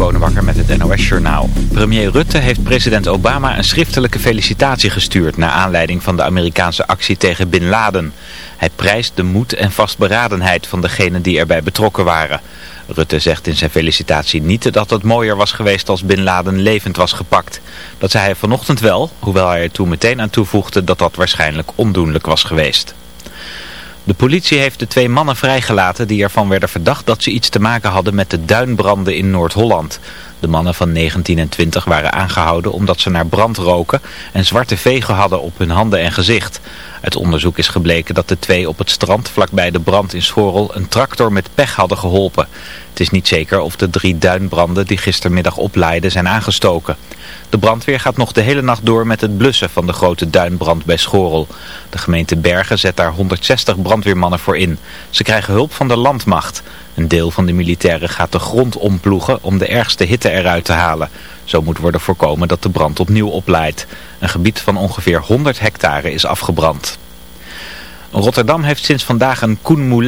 Bonenbakker met het NOS Journaal. Premier Rutte heeft president Obama een schriftelijke felicitatie gestuurd... naar aanleiding van de Amerikaanse actie tegen Bin Laden. Hij prijst de moed en vastberadenheid van degenen die erbij betrokken waren. Rutte zegt in zijn felicitatie niet dat het mooier was geweest als Bin Laden levend was gepakt. Dat zei hij vanochtend wel, hoewel hij er toen meteen aan toevoegde dat dat waarschijnlijk ondoenlijk was geweest. De politie heeft de twee mannen vrijgelaten die ervan werden verdacht dat ze iets te maken hadden met de duinbranden in Noord-Holland. De mannen van 19 en 20 waren aangehouden omdat ze naar brand roken en zwarte vegen hadden op hun handen en gezicht. Uit onderzoek is gebleken dat de twee op het strand vlakbij de brand in Schorel een tractor met pech hadden geholpen. Het is niet zeker of de drie duinbranden die gistermiddag oplaaiden zijn aangestoken. De brandweer gaat nog de hele nacht door met het blussen van de grote duinbrand bij Schorel. De gemeente Bergen zet daar 160 brandweermannen voor in. Ze krijgen hulp van de landmacht. Een deel van de militairen gaat de grond omploegen om de ergste hitte eruit te halen. Zo moet worden voorkomen dat de brand opnieuw opleidt. Een gebied van ongeveer 100 hectare is afgebrand. Rotterdam heeft sinds vandaag een Koen.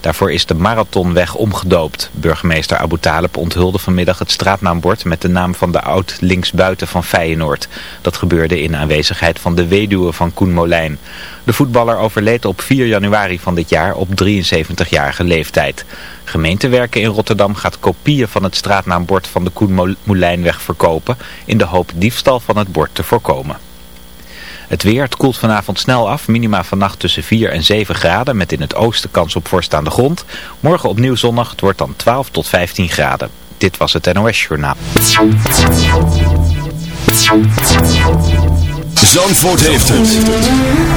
Daarvoor is de Marathonweg omgedoopt. Burgemeester Abu Talib onthulde vanmiddag het straatnaambord met de naam van de oud-linksbuiten van Feyenoord. Dat gebeurde in aanwezigheid van de weduwe van Koen Molijn. De voetballer overleed op 4 januari van dit jaar op 73-jarige leeftijd. Gemeentewerken in Rotterdam gaat kopieën van het straatnaambord van de Koen Molijnweg verkopen in de hoop diefstal van het bord te voorkomen. Het weer, het koelt vanavond snel af. Minima vannacht tussen 4 en 7 graden met in het oosten kans op vorst aan de grond. Morgen opnieuw zonnig, het wordt dan 12 tot 15 graden. Dit was het NOS Journaal. Zandvoort heeft het.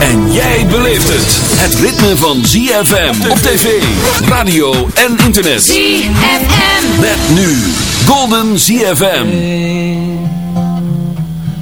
En jij beleeft het. Het ritme van ZFM op tv, radio en internet. ZFM. Met nu Golden ZFM.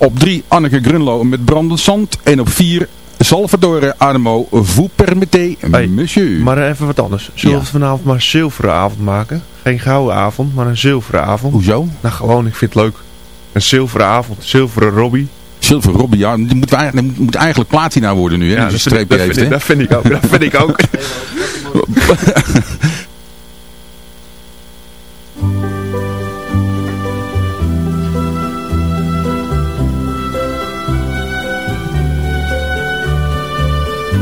Op 3 Anneke Grunlo met Brandend Zand. En op 4 Salvatore Armo, vous permettez, Hey, monsieur. Maar even wat anders. Zullen Ja. we vanavond maar een zilveren avond maken? Geen gouden avond, maar een zilveren avond. Hoezo? Nou gewoon, ik vind het leuk. Een zilveren avond, zilveren Robbie. Silver Robbie, ja, die moet, eigenlijk, die moet eigenlijk platina worden nu, hè? Ja, die dat vind, ik, heeft, vind hè? dat vind ik ook. Dat vind ik ook.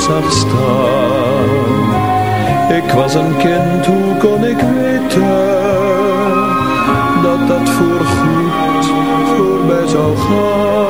Zag staan. Ik was een kind, hoe kon ik weten dat dat voorgoed voorbij zou gaan?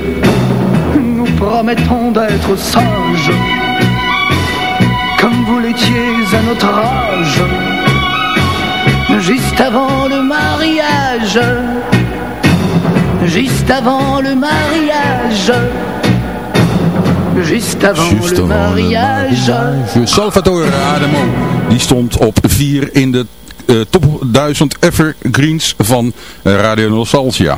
promettons d'être sages, comme vous l'étiez à notre âge, juste avant le mariage, juste avant le mariage. Juste avant Just le mariage. Salvatore Adamo, die stond op 4 in de eh, top 1000 evergreens van Radio Nostalgia.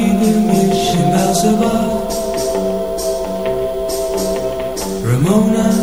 Mona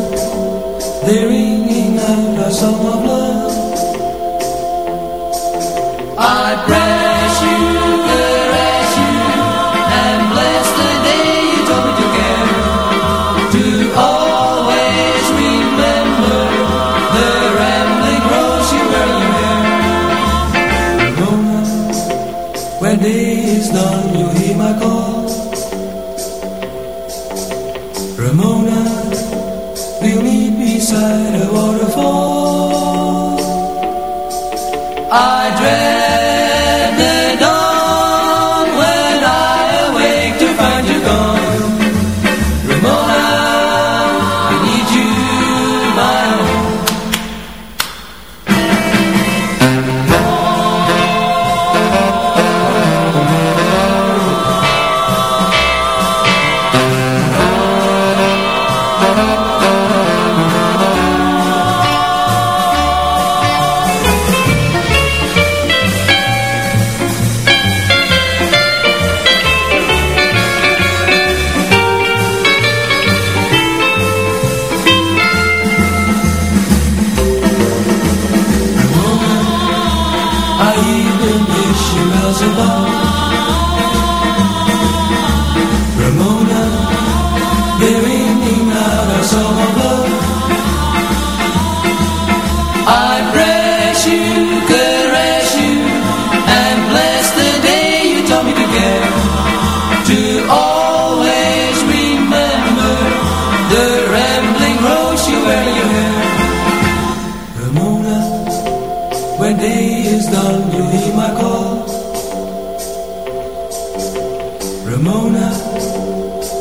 Pomona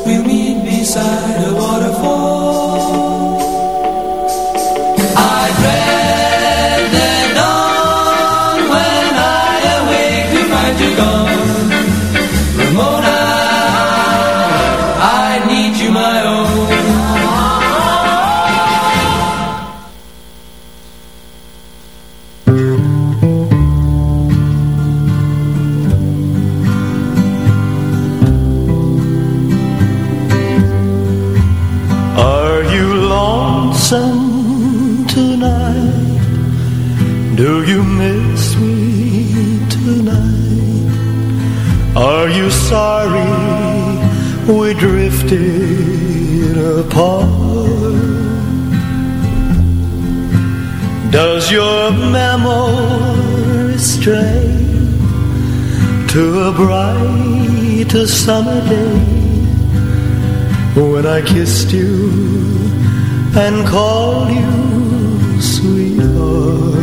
will meet beside the water. Summer day? when I kissed you and called you sweetheart.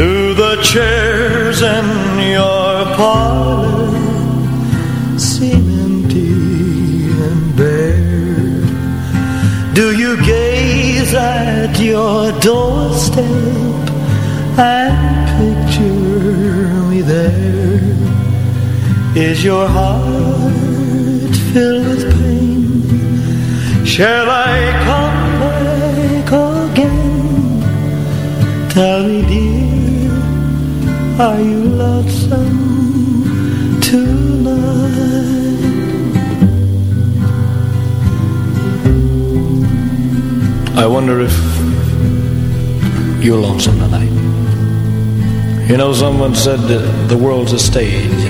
Do the chairs in your parlor seem empty and bare? Do you gaze at your doorstep and picture me there? Is your heart filled with pain? Shall I come back again? Tell me, dear, are you lonesome tonight? I wonder if you're lonesome tonight. You know, someone said that the world's a stage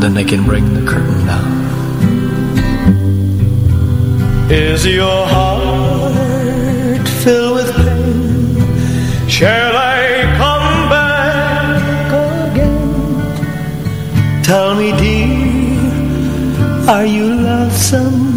then they can break the curtain down. Is your heart filled with pain? Shall I come back again? Tell me, dear, are you lovesome?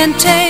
can take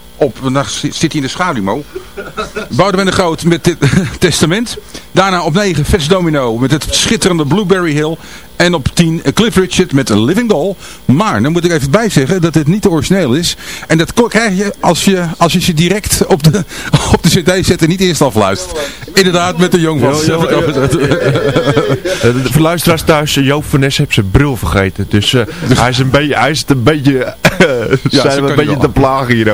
Op, nou zit hij in de schaduw, Mo. Boudewijn de Groot met dit Testament. Daarna op 9 Vets Domino met het schitterende Blueberry Hill. En op 10 Cliff Richard met Living Doll. Maar, dan moet ik even bijzeggen dat dit niet de origineel is. En dat krijg je als je, als je ze direct op de, op de cd zet en niet eerst afluistert. Inderdaad, met de jong van. De luisteraars thuis, eh, Joop van Nes heeft zijn bril vergeten. Dus eh, hij is een beetje, hij is een beetje, zijn we een je beetje te plagen hier.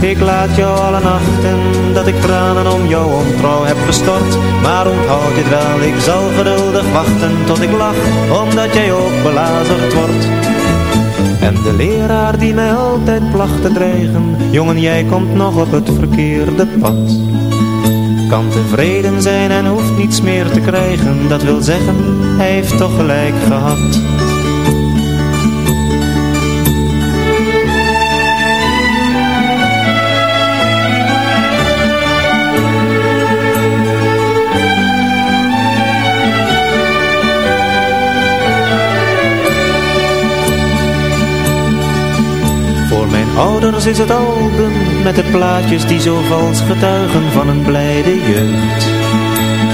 ik laat jou alle nachten Dat ik tranen om jouw ontrouw heb gestort. Maar onthoud dit wel, ik zal geduldig wachten Tot ik lach, omdat jij ook belazerd wordt. En de leraar die mij altijd placht te dreigen Jongen, jij komt nog op het verkeerde pad. Kan tevreden zijn en hoeft niets meer te krijgen Dat wil zeggen, hij heeft toch gelijk gehad ouders is het album met de plaatjes die zo vals getuigen van een blijde jeugd.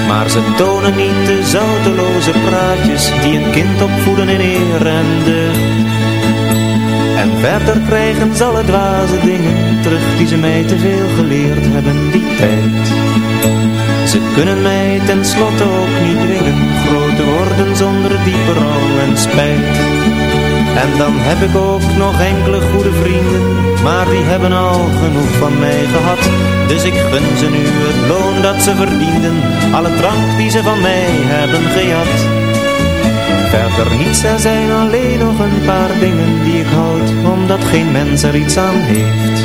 Maar ze tonen niet de zouteloze praatjes die een kind opvoeden in eer en deugd. En verder krijgen ze alle dwaze dingen terug die ze mij te veel geleerd hebben die tijd. Ze kunnen mij tenslotte ook niet dwingen groot te worden zonder diepe rouw en spijt. En dan heb ik ook nog enkele goede vrienden, maar die hebben al genoeg van mij gehad. Dus ik gun ze nu het loon dat ze verdienden, alle drank die ze van mij hebben gejat. Verder niets, er zijn alleen nog een paar dingen die ik houd, omdat geen mens er iets aan heeft.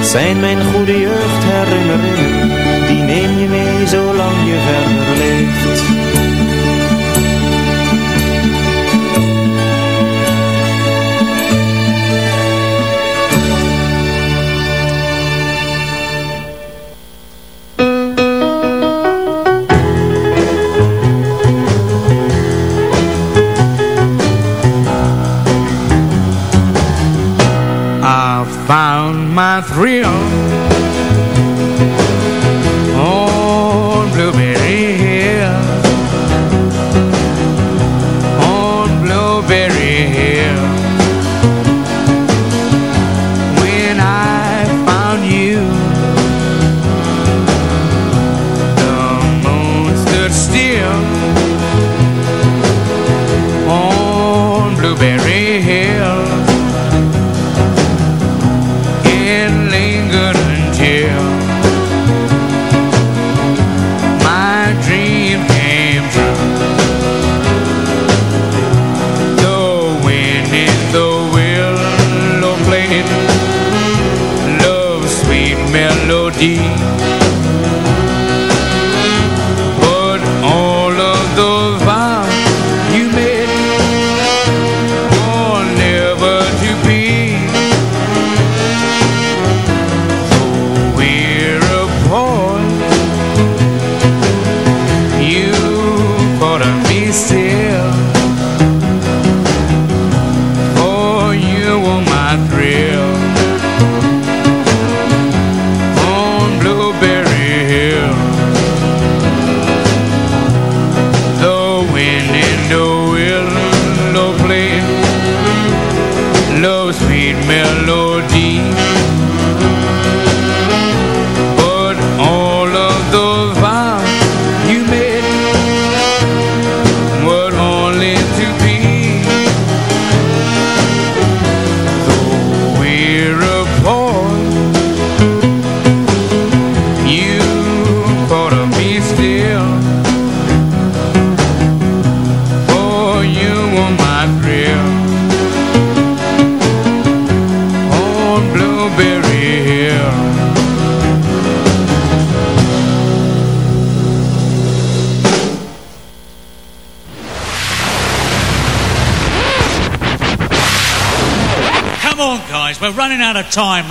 Zijn mijn goede jeugdherinneringen, die neem je mee zolang je verder leeft. Found my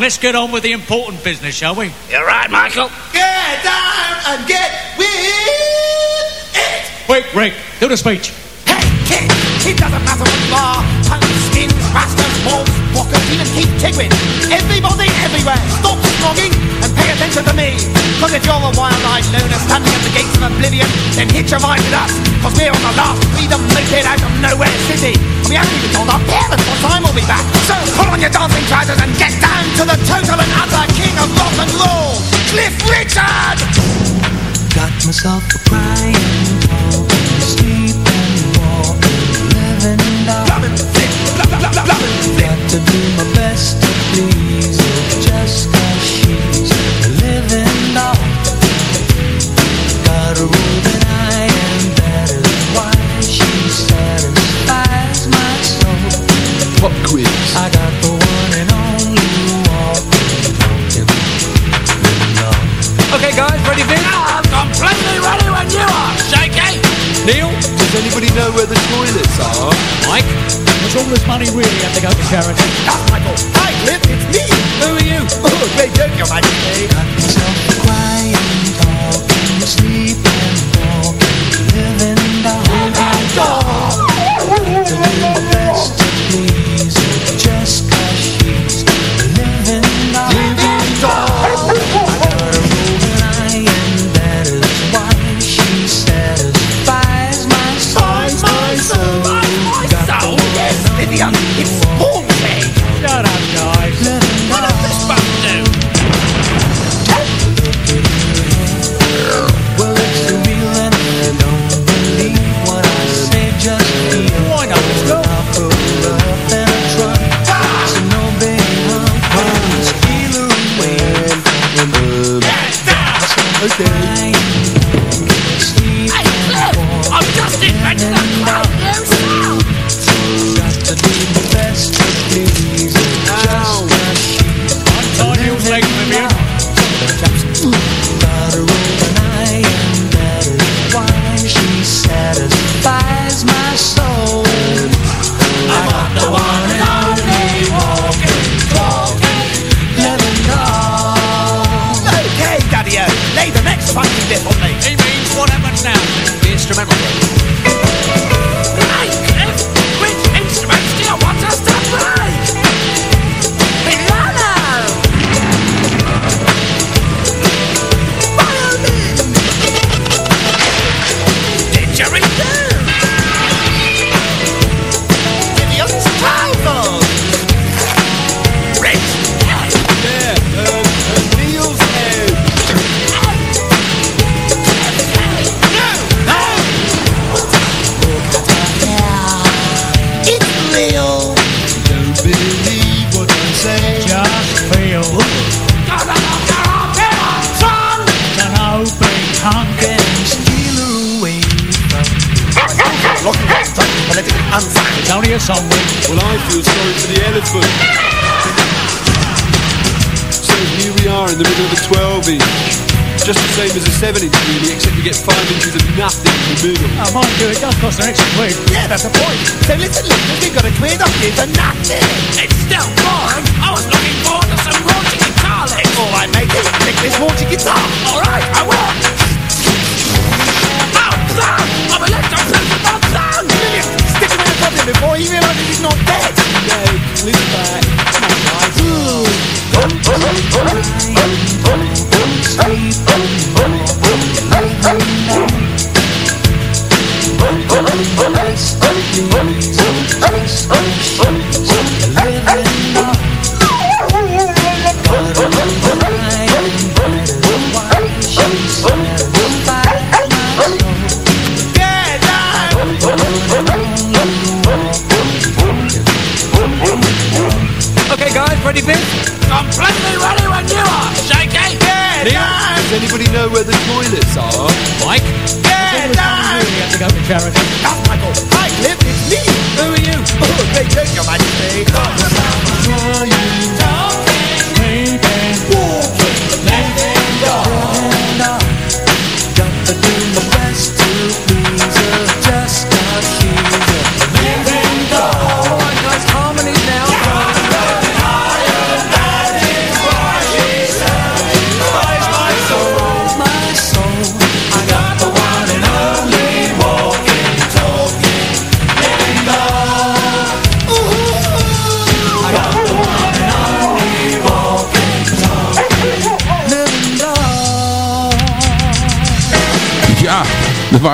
let's get on with the important business, shall we? You're right, Michael. Get down and get with it. Wait, Rick, do the speech. Hey, kid. it doesn't matter what you are. Punks, skin, rascals, wolves, walkers, even heat, tigwins. Everybody, everywhere, stop snogging me. Cause if you're a wild-eyed loner standing at the gates of oblivion, then hitch a ride with us. Cause we're on the last freedom located out of nowhere city. We haven't even told our parents what time we'll be back. So pull on your dancing trousers and get down to the total and utter king of rock and roll, Cliff Richard! Got myself a crying sleep and war, living out. Got to do my best to please, just Does anybody know where the toilets are? Mike? What's all this money really have to go to charity? Ah, Michael! Hi, Cliff, it's me! Who are you? Oh, great joke, your majesty. Got yourself quiet.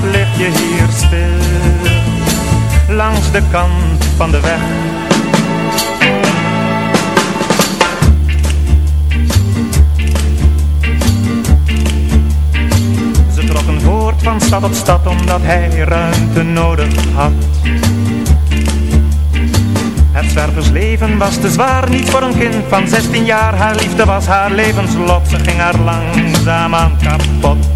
Wat lig je hier stil, langs de kant van de weg. Ze trokken voort van stad tot stad, omdat hij ruimte nodig had. Het zwerversleven was te zwaar, niet voor een kind van 16 jaar. Haar liefde was haar levenslot, ze ging haar langzaamaan kapot.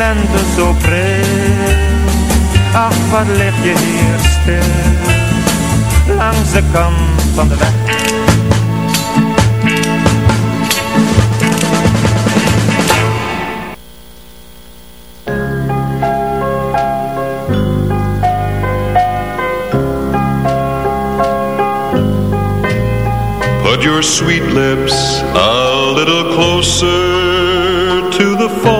Lente zo. Ach, wat lig je hier stil, langs de kant van de weg. Put your sweet lips a little closer to the phone.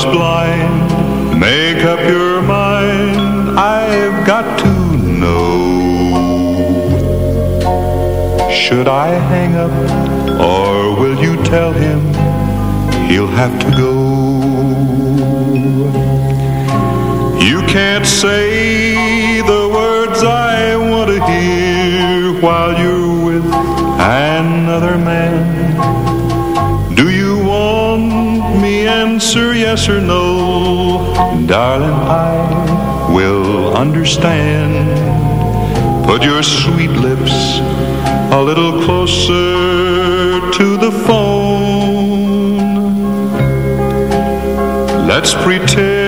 is blind, make up your mind, I've got to know. Should I hang up, or will you tell him he'll have to go? You can't say the words I want to hear while you're with another man. Answer yes or no? Darling, I will understand. Put your sweet lips a little closer to the phone. Let's pretend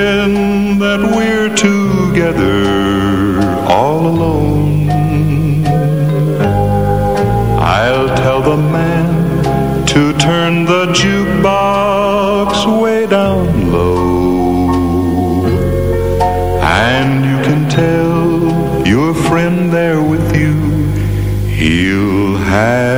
he'll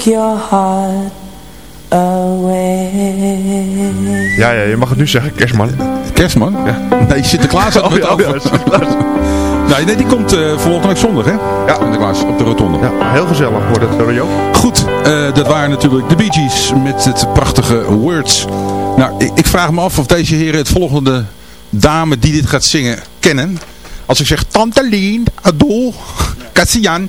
take your heart away. Ja, ja, je mag het nu zeggen, kerstman. Kerstman? Ja. Nee, Sinterklaas had Oh, het ja, over. ja, Sinterklaas. Nee, nee, die komt eh volgende week zondag, hè? Ja. Sinterklaas, op de rotonde. Ja, heel gezellig wordt het, Rio. Goed, eh, dat waren natuurlijk de Bee Gees met het prachtige Words. Nou, ik, ik vraag me af of deze heren het volgende dame die dit gaat zingen kennen. Als ik zeg Tante Lien, Adol, Cassian,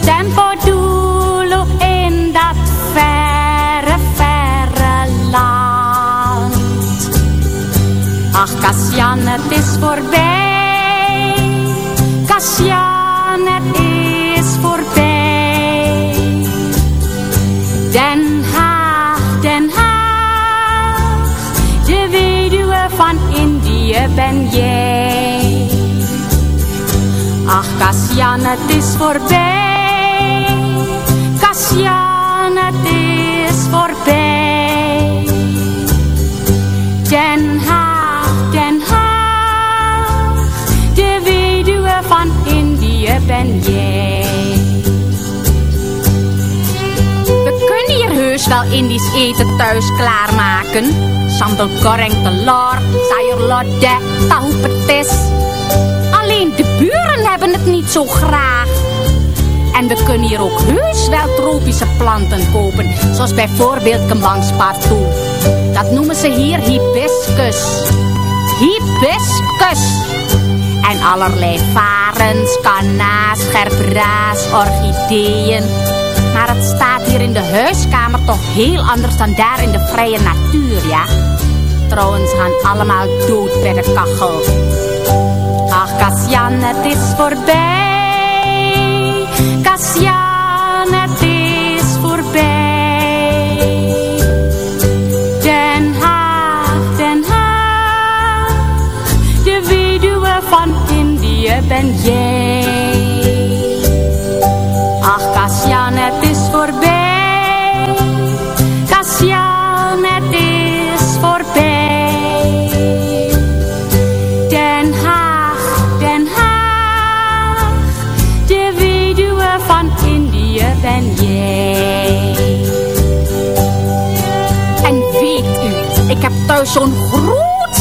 tempo doelo in dat verre, verre land. Ach, Cassian, het is voorbij. Kasjan het is voorbij. Den Haag, Den Haag, de weduwe van Indië ben jij. Ach, Cassian, het is voorbij. Voorbij. Den Haag, Den Haag, de weduwe van Indië ben jij. We kunnen hier heus wel Indisch eten thuis klaarmaken. Sambal goreng telur, sayur lodeh, tahu petis. Alleen de buren hebben het niet zo graag. En we kunnen hier ook heus wel tropische planten kopen. Zoals bijvoorbeeld kembangspartoe. Dat noemen ze hier hibiscus. Hibiscus. En allerlei varens, kanaas, gerbraas, orchideeën. Maar het staat hier in de huiskamer toch heel anders dan daar in de vrije natuur, ja? Trouwens gaan allemaal dood bij de kachel. Ach, Kasjan, het is voorbij. Kasjan, het is voorbij. Den Haag, Den Haag, de weduwe van Indië ben jij.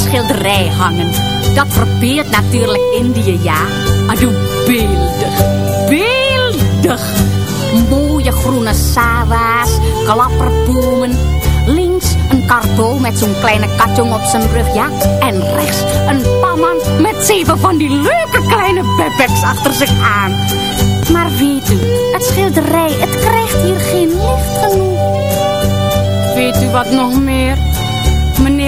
Schilderij hangen. Dat verbeeldt natuurlijk Indië, ja. Adoe, beeldig, beeldig. Mooie groene sawa's, klapperbomen. Links een karbo met zo'n kleine katjong op zijn rug, ja. En rechts een pamman met zeven van die leuke kleine bebeks achter zich aan. Maar weet u, het schilderij, het krijgt hier geen licht genoeg. Weet u wat nog meer?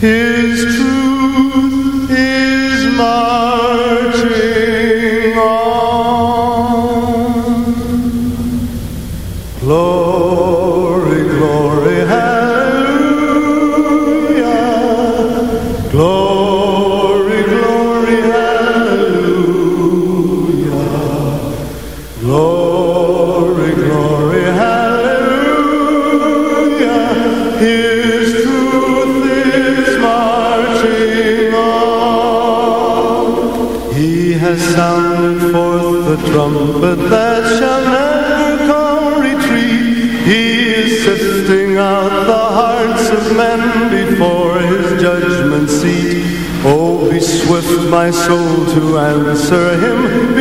His. Trumpet that shall never come retreat. He is sifting out the hearts of men before his judgment seat. Oh, be swift, my soul, to answer him.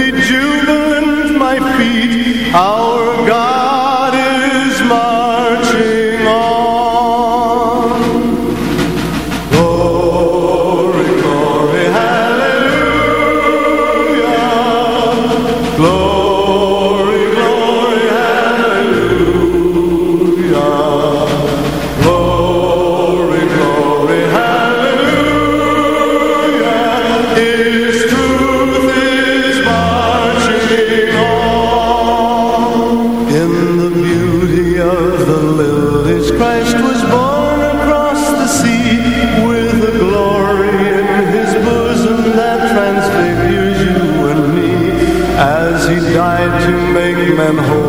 and hold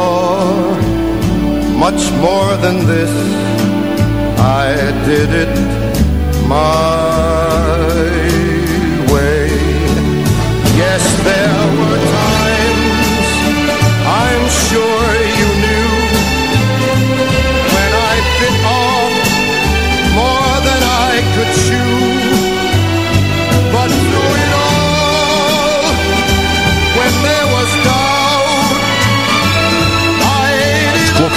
much more than this. I did it my